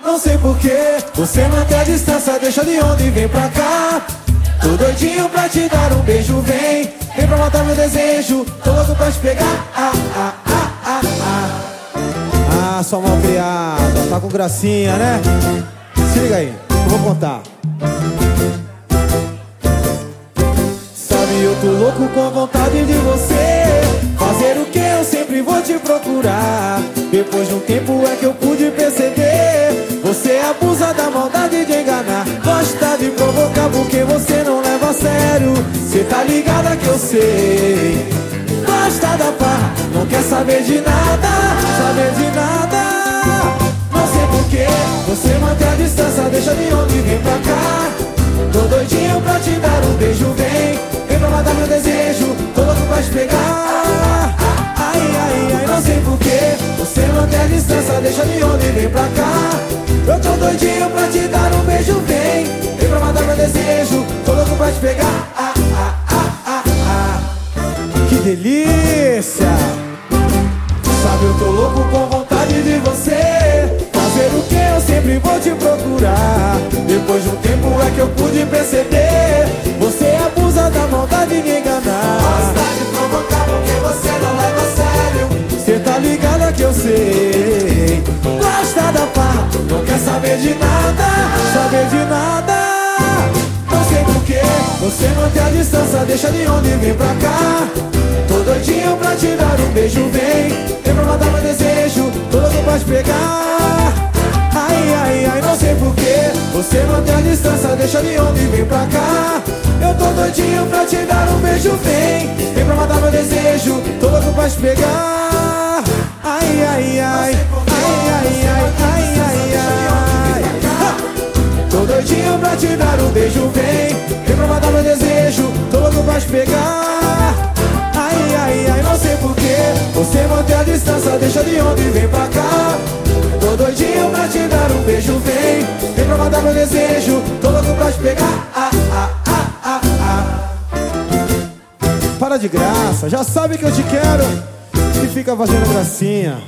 Não sei porquê, você mantém a distância, deixa de onde vem pra cá. Tô doidinho pra te dar um beijo, vem. Vem pra matar meu desejo, tô louco pra te pegar. Ah, ah, ah, ah, ah. Ah, sua mal criada, tá com gracinha, né? Se liga aí, eu vou contar. Sabe, eu tô louco com vontade de você. Fazer o que eu sempre vou te procurar. Depois de um tempo é que eu da maldade de enganar. Gosta de provocar porque você não leva a sério. Cê tá ligada que eu sei. Gosta da farra, não quer saber de nada. Saber de nada. Não sei porquê. Você mantém a distância, deixa de onde vem pra cá. Tô doidinho pra te dar um beijo, vem Vem pra matar meu desejo, tô louco pra te pegar pegar? Ah, ah, ah, ah, ah. Que delícia! Sabe, eu tô louco com vontade de você. Fazer o que eu sempre vou te procurar. Depois de um tempo é que eu pude perceber. Você abusa da maldade de enganar. Gosta de provocar porque você não leva a sério. Cê tá ligada que eu sei. Gosta da farra, não quer saber de nada. Saber de nada você mantém a distância Deixa de onde vem pra cá. Tô doidinho pra te dar um beijo, vem. Vem pra matar meu desejo, pra te pegar. Ai, ai, ai, não sei porquê Você mantém a distância, deixa de onde vem pra cá. Eu tô doidinho pra te dar um beijo, vem. Vem pra matar meu desejo, pra te pegar. Ai, ai, ai, ai, ai, ai, ai, ai, ai. Ha! Tô doidinho pra te dar um beijo, vem te pegar. Ai, ai, ai, não sei porquê Você mantém a distância, deixa de onde vem pra cá. Tô doidinho pra te dar um beijo, vem. Vem pra matar meu desejo, tô louco pra te pegar. Ah, ah, ah, ah, ah. Para de graça, já sabe que eu te quero. E fica fazendo gracinha.